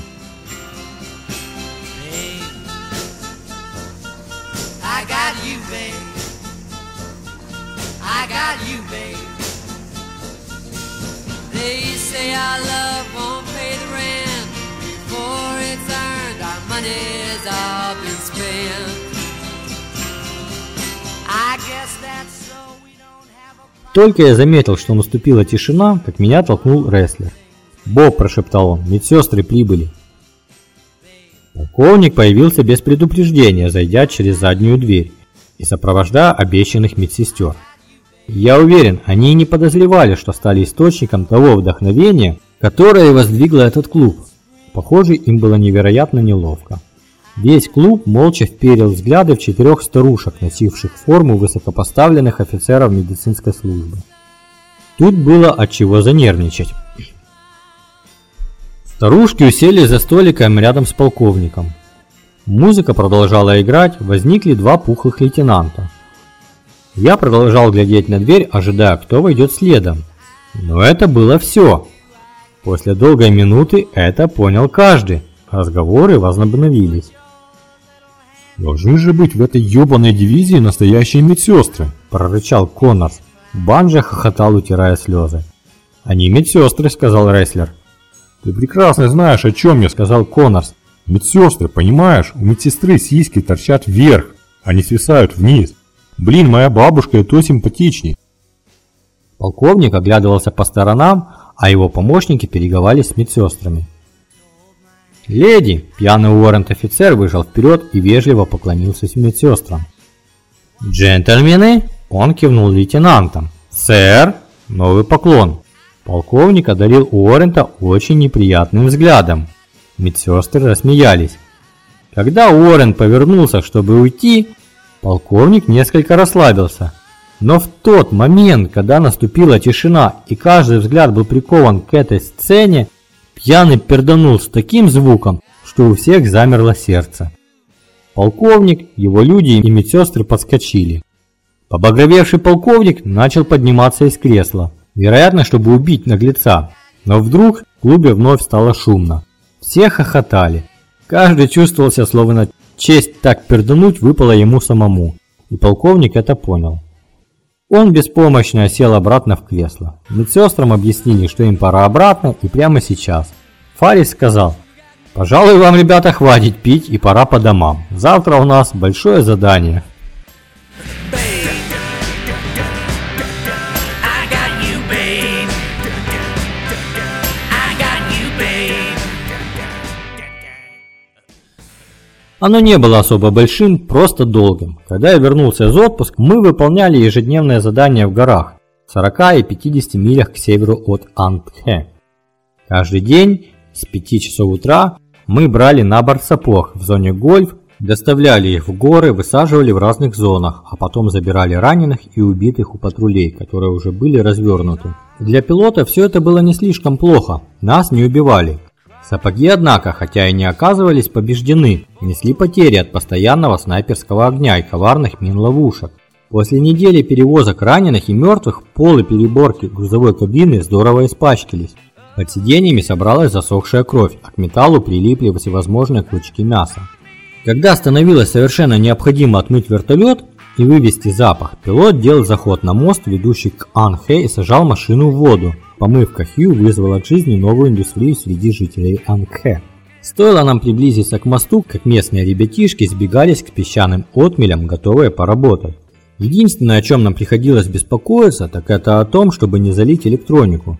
Только я заметил, что наступила тишина, как меня толкнул рестлер. «Боб», – прошептал он, – «медсестры прибыли». Полковник появился без предупреждения, зайдя через заднюю дверь и сопровождая обещанных медсестер. Я уверен, они не подозревали, что стали источником того вдохновения, которое воздвигло этот клуб. Похоже, им было невероятно неловко. Весь клуб молча вперил взгляды в четырех старушек, носивших форму высокопоставленных офицеров медицинской службы. Тут было от чего занервничать. Старушки усели за столиком рядом с полковником. Музыка продолжала играть, возникли два пухлых лейтенанта. Я продолжал глядеть на дверь, ожидая, кто войдет следом. Но это было все. После долгой минуты это понял каждый. Разговоры возобновились. «Должны же быть в этой ёбаной дивизии настоящие медсестры!» – прорычал Коннорс. Банжа хохотал, утирая слезы. «Они медсестры», – сказал рестлер. «Ты прекрасно знаешь, о чем я», – сказал Коннорс. «Медсестры, понимаешь, у медсестры сиськи торчат вверх, Они свисают вниз. Блин, моя бабушка и то симпатичней. Полковник оглядывался по сторонам, а его помощники переговаривались с медсестрами. «Леди!» – пьяный уоррент-офицер вышел вперед и вежливо поклонился медсестрам. «Джентльмены!» – он кивнул лейтенантам. «Сэр!» – новый поклон. Полковник одарил Уоррента очень неприятным взглядом. Медсестры рассмеялись. Когда Уоррен повернулся, чтобы уйти, полковник несколько расслабился. Но в тот момент, когда наступила тишина и каждый взгляд был прикован к этой сцене, пьяный перданул с таким звуком, что у всех замерло сердце. Полковник, его люди и медсестры подскочили. Побагровевший полковник начал подниматься из кресла, вероятно, чтобы убить наглеца. Но вдруг в клубе вновь стало шумно. Все хохотали. Каждый чувствовал себя, словно честь так пердануть выпала ему самому. И полковник это понял. Он беспомощно сел обратно в кресло. Медсестрам объяснили, что им пора обратно и прямо сейчас. Фарис сказал, «Пожалуй, вам, ребята, хватит пить и пора по домам. Завтра у нас большое задание». Оно не было особо большим, просто долгим. Когда я вернулся из отпуска, мы выполняли ежедневное задание в горах, в 40 и 50 милях к северу от Антхе. Каждый день с 5 часов утра мы брали на борт сапог в зоне гольф, доставляли их в горы, высаживали в разных зонах, а потом забирали раненых и убитых у патрулей, которые уже были развернуты. Для пилота все это было не слишком плохо, нас не убивали, Сапоги, однако, хотя и не оказывались побеждены, несли потери от постоянного снайперского огня и коварных мин-ловушек. После недели перевозок раненых и мертвых полы переборки грузовой кабины здорово испачкались. Под сиденьями собралась засохшая кровь, а к металлу прилипли всевозможные клочки мяса. Когда становилось совершенно необходимо отмыть вертолет и вывести запах, пилот делал заход на мост, ведущий к Анхэ и сажал машину в воду, Помывка Хью вызвала к жизни новую индустрию среди жителей Ангхэ. Стоило нам приблизиться к мосту, как местные ребятишки сбегались к песчаным отмелям, готовые поработать. Единственное, о чем нам приходилось беспокоиться, так это о том, чтобы не залить электронику.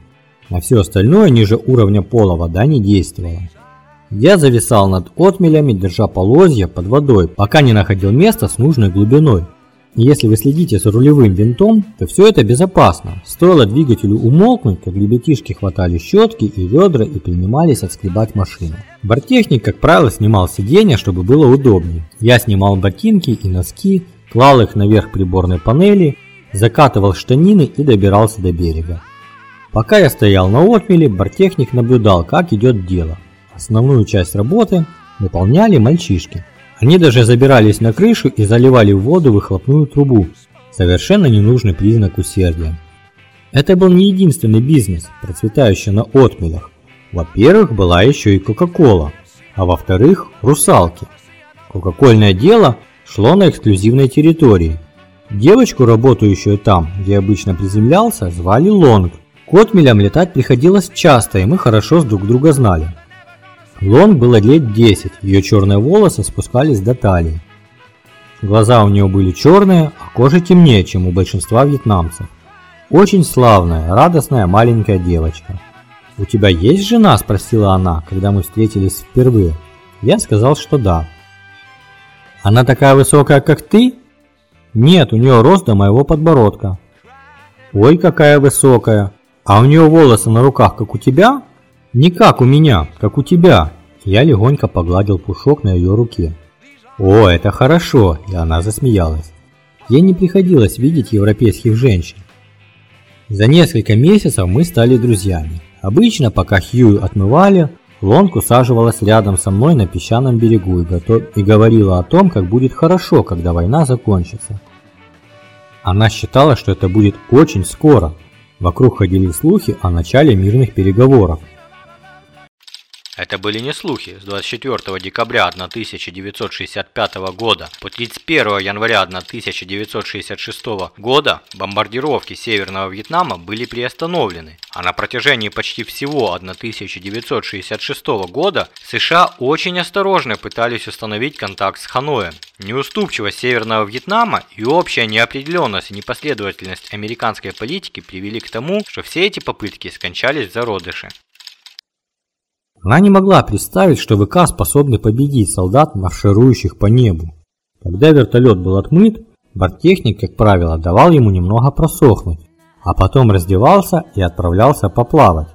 На все остальное ниже уровня пола вода не действовала. Я зависал над отмелями, держа полозья под водой, пока не находил место с нужной глубиной. Если вы следите за рулевым винтом, то все это безопасно. Стоило двигателю умолкнуть, как ребятишки хватали щетки и ведра и принимались отскребать машину. Бортехник, как правило, снимал сиденье, чтобы было удобнее. Я снимал ботинки и носки, клал их наверх приборной панели, закатывал штанины и добирался до берега. Пока я стоял на отмеле, бортехник наблюдал, как идет дело. Основную часть работы выполняли мальчишки. Они даже забирались на крышу и заливали в воду выхлопную трубу. Совершенно ненужный признак усердия. Это был не единственный бизнес, процветающий на отмелях. Во-первых, была еще и Кока-Кола, а во-вторых, русалки. Кока-кольное дело шло на эксклюзивной территории. Девочку, работающую там, где обычно приземлялся, звали Лонг. К отмелям летать приходилось часто, и мы хорошо друг друга знали. Лон было лет 10, ее черные волосы спускались до талии. Глаза у нее были черные, а кожа темнее, чем у большинства вьетнамцев. Очень славная, радостная маленькая девочка. «У тебя есть жена?» – спросила она, когда мы встретились впервые. Я сказал, что да. «Она такая высокая, как ты?» «Нет, у нее рост до моего подбородка». «Ой, какая высокая! А у нее волосы на руках, как у тебя?» Не как у меня, как у тебя. Я легонько погладил пушок на ее руке. О, это хорошо, и она засмеялась. Ей не приходилось видеть европейских женщин. За несколько месяцев мы стали друзьями. Обычно, пока Хью отмывали, Лонг усаживалась рядом со мной на песчаном берегу и, готов... и говорила о том, как будет хорошо, когда война закончится. Она считала, что это будет очень скоро. Вокруг ходили слухи о начале мирных переговоров, Это были не слухи. С 24 декабря 1965 года по 31 января 1966 года бомбардировки Северного Вьетнама были приостановлены, а на протяжении почти всего 1966 года США очень осторожно пытались установить контакт с Ханоем. Неуступчивость Северного Вьетнама и общая неопределенность и непоследовательность американской политики привели к тому, что все эти попытки скончались в зародыше. Она не могла представить, что ВК способны победить солдат, марширующих по небу. Когда вертолет был отмыт, борттехник, как правило, давал ему немного просохнуть, а потом раздевался и отправлялся поплавать.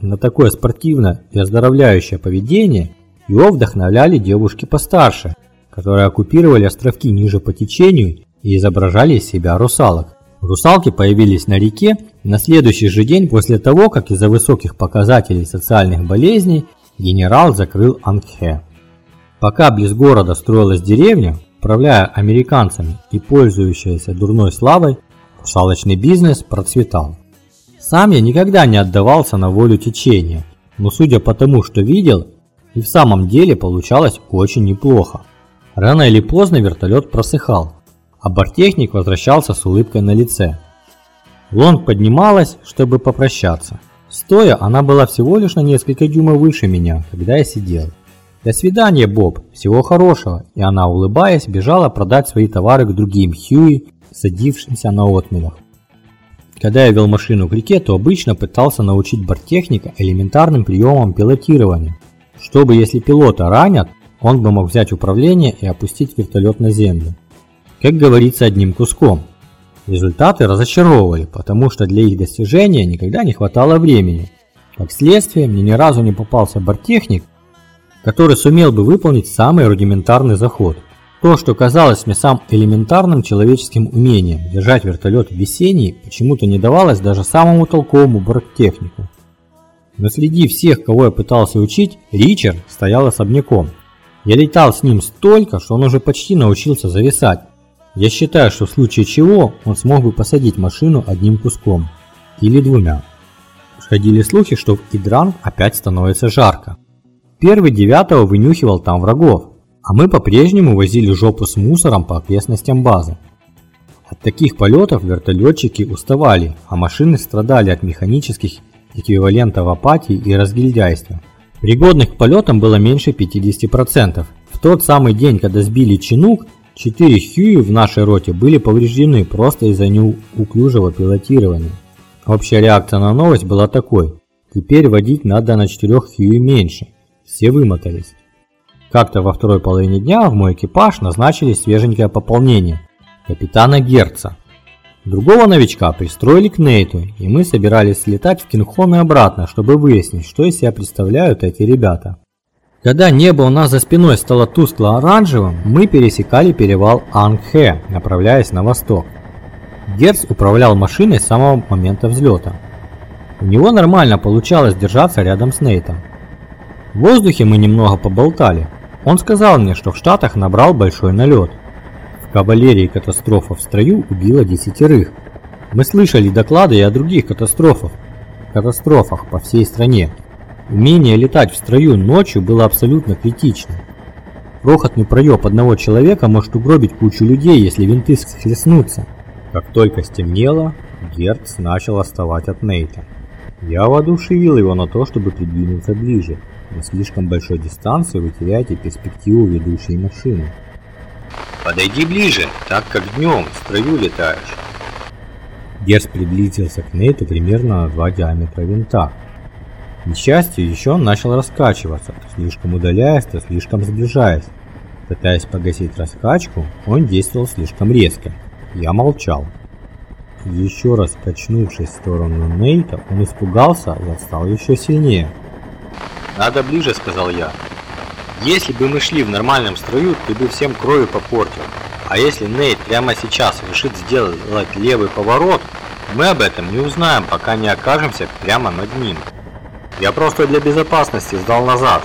На такое спортивное и оздоровляющее поведение его вдохновляли девушки постарше, которые оккупировали островки ниже по течению и изображали из себя русалок. Русалки появились на реке на следующий же день после того, как из-за высоких показателей социальных болезней генерал закрыл Ангхе. Пока близ города строилась деревня, управляя американцами и пользующаяся дурной славой, русалочный бизнес процветал. Сам я никогда не отдавался на волю течения, но судя по тому, что видел, и в самом деле получалось очень неплохо. Рано или поздно вертолет просыхал, а борттехник возвращался с улыбкой на лице. Лонг поднималась, чтобы попрощаться. Стоя, она была всего лишь на несколько дюймов выше меня, когда я сидел. «До свидания, Боб, всего хорошего!» И она, улыбаясь, бежала продать свои товары к другим Хьюи, садившимся на отмелях. Когда я вел машину к реке, то обычно пытался научить борттехника элементарным приемам пилотирования, чтобы если пилота ранят, он бы мог взять управление и опустить вертолет на землю как говорится, одним куском. Результаты разочаровывали, потому что для их достижения никогда не хватало времени. Как следствие, мне ни разу не попался борттехник, который сумел бы выполнить самый рудиментарный заход. То, что казалось мне самым элементарным человеческим умением держать вертолет в весенний, почему-то не давалось даже самому толковому борттехнику. Но среди всех, кого я пытался учить, Ричард стоял особняком. Я летал с ним столько, что он уже почти научился зависать, я считаю, что в случае чего он смог бы посадить машину одним куском. Или двумя. Ходили слухи, что в Идран опять становится жарко. Первый девятого вынюхивал там врагов, а мы по-прежнему возили жопу с мусором по окрестностям базы. От таких полетов вертолетчики уставали, а машины страдали от механических эквивалентов апатии и разгильдяйства. Пригодных к полетам было меньше 50%. В тот самый день, когда сбили Чинук, Четыре Хьюи в нашей роте были повреждены просто из-за неуклюжего пилотирования. Общая реакция на новость была такой. Теперь водить надо на четырех Хьюи меньше. Все вымотались. Как-то во второй половине дня в мой экипаж назначили свеженькое пополнение – капитана Герца. Другого новичка пристроили к Нейту, и мы собирались слетать в Кинхон и обратно, чтобы выяснить, что из себя представляют эти ребята. Когда небо у нас за спиной стало тускло-оранжевым, мы пересекали перевал Ангхэ, направляясь на восток. Герц управлял машиной с самого момента взлета. У него нормально получалось держаться рядом с Нейтом. В воздухе мы немного поболтали. Он сказал мне, что в Штатах набрал большой налет. В кавалерии катастрофа в строю убила десятерых. Мы слышали доклады и о других катастрофах, катастрофах по всей стране, Умение летать в строю ночью было абсолютно критично. Крохотный проеб одного человека может угробить кучу людей, если винты схлестнутся. Как только стемнело, Герц начал отставать от Нейта. Я воодушевил его на то, чтобы придвинуться ближе. На слишком большой дистанции вы теряете перспективу ведущей машины. Подойди ближе, так как днем в строю летаешь. Герц приблизился к Нейту примерно на два диаметра винта. К несчастью, еще начал раскачиваться, слишком удаляясь, то слишком сближаясь. Пытаясь погасить раскачку, он действовал слишком резко. Я молчал. Еще раз качнувшись в сторону Нейта, он испугался и отстал еще сильнее. «Надо ближе», — сказал я. «Если бы мы шли в нормальном строю, ты бы всем кровью попортил. А если Нейт прямо сейчас решит сделать левый поворот, мы об этом не узнаем, пока не окажемся прямо над ним». Я просто для безопасности сдал назад.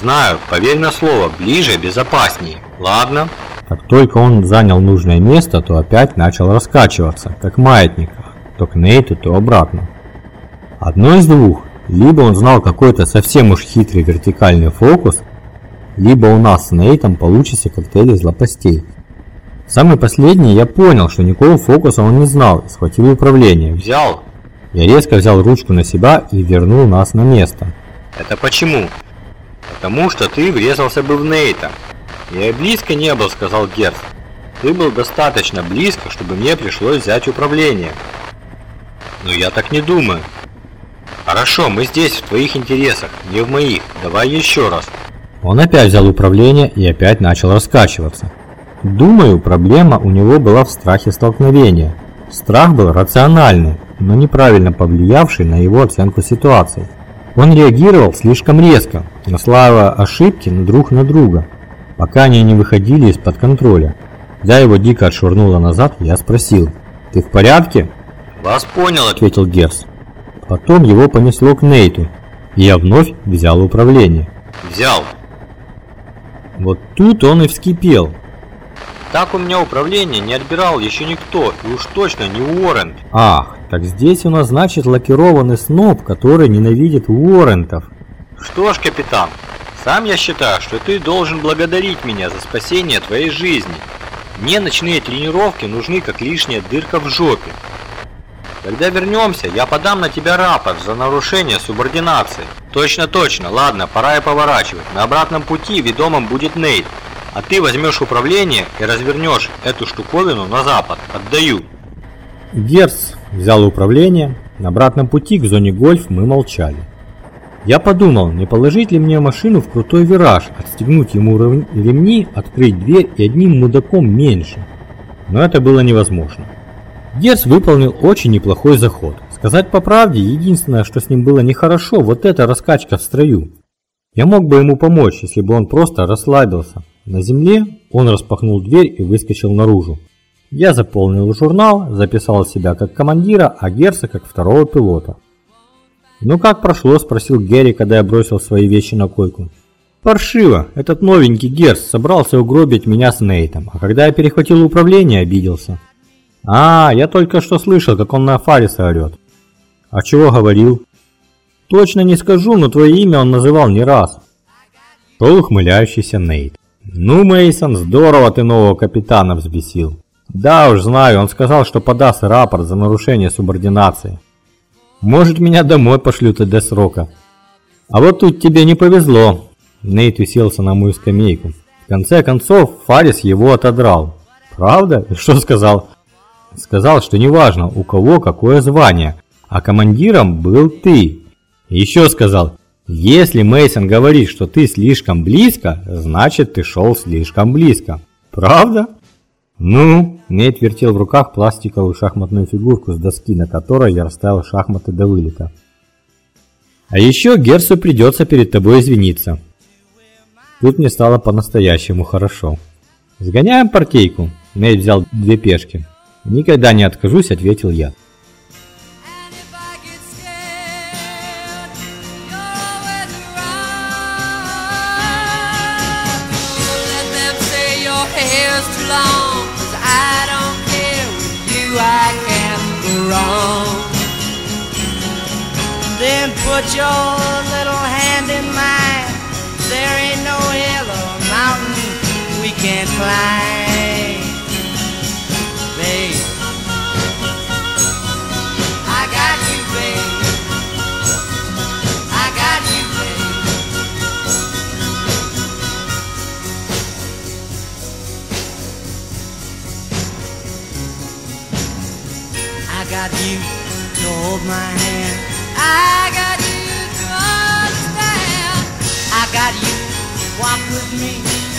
Знаю, поверь на слово, ближе безопаснее. Ладно? Как только он занял нужное место, то опять начал раскачиваться, как маятник, то к Нейту, то обратно. Одно из двух. Либо он знал какой-то совсем уж хитрый вертикальный фокус, либо у нас с Нейтом получится коктейль из лопастей. Самый последний я понял, что никакого фокуса он не знал, схватил управление. Взял? Я резко взял ручку на себя и вернул нас на место. Это почему? Потому что ты врезался бы в Нейта. Я и близко не был, сказал Герц. Ты был достаточно близко, чтобы мне пришлось взять управление. Но я так не думаю. Хорошо, мы здесь в твоих интересах, не в моих. Давай еще раз. Он опять взял управление и опять начал раскачиваться. Думаю, проблема у него была в страхе столкновения. Страх был рациональный, но неправильно повлиявший на его оценку ситуации. Он реагировал слишком резко, наслаивая ошибки друг на друга, пока они не выходили из-под контроля. Когда его дико отшвырнуло назад, я спросил, «Ты в порядке?» «Вас понял», — ответил Герс. Потом его понесло к Нейту, и я вновь взял управление. «Взял». Вот тут он и вскипел. Так у меня управление не отбирал еще никто, и уж точно не Уоррент. Ах, так здесь у нас значит лакированный сноб, который ненавидит Уоррентов. Что ж, капитан, сам я считаю, что ты должен благодарить меня за спасение твоей жизни. Мне ночные тренировки нужны как лишняя дырка в жопе. Когда вернемся, я подам на тебя рапорт за нарушение субординации. Точно, точно, ладно, пора и поворачивать. На обратном пути ведомым будет Нейт. А ты возьмешь управление и развернешь эту штуковину на запад. Отдаю. Герц взял управление. На обратном пути к зоне гольф мы молчали. Я подумал, не положить ли мне машину в крутой вираж, отстегнуть ему ремни, открыть дверь и одним мудаком меньше. Но это было невозможно. Герц выполнил очень неплохой заход. Сказать по правде, единственное, что с ним было нехорошо, вот эта раскачка в строю. Я мог бы ему помочь, если бы он просто расслабился. На земле он распахнул дверь и выскочил наружу. Я заполнил журнал, записал себя как командира, а Герса как второго пилота. «Ну как прошло?» – спросил Герри, когда я бросил свои вещи на койку. «Паршиво. Этот новенький Герс собрался угробить меня с Нейтом, а когда я перехватил управление, обиделся». «А, я только что слышал, как он на Фариса орет». «А чего говорил?» «Точно не скажу, но твое имя он называл не раз». Шел ухмыляющийся Нейт. «Ну, Мейсон, здорово ты нового капитана взбесил». «Да уж, знаю, он сказал, что подаст рапорт за нарушение субординации». Может, меня домой пошлют до срока. А вот тут тебе не повезло. Нейт уселся на мою скамейку. В конце концов, Фарис его отодрал. Правда? И что сказал? Сказал, что неважно, у кого какое звание, а командиром был ты. еще сказал, если Мейсон говорит, что ты слишком близко, значит ты шел слишком близко. Правда? Ну, Нейт вертел в руках пластиковую шахматную фигурку с доски, на которой я расставил шахматы до вылета. А еще Герсу придется перед тобой извиниться. Тут мне стало по-настоящему хорошо. Сгоняем партейку. Нейт взял две пешки. Никогда не откажусь, ответил я. was too long Cause I don't care with you I can't go wrong. Then put your little hand in mine. There ain't no hill or mountain we can't climb. Got you to hold my hand. I got you to understand. I got you to walk with me.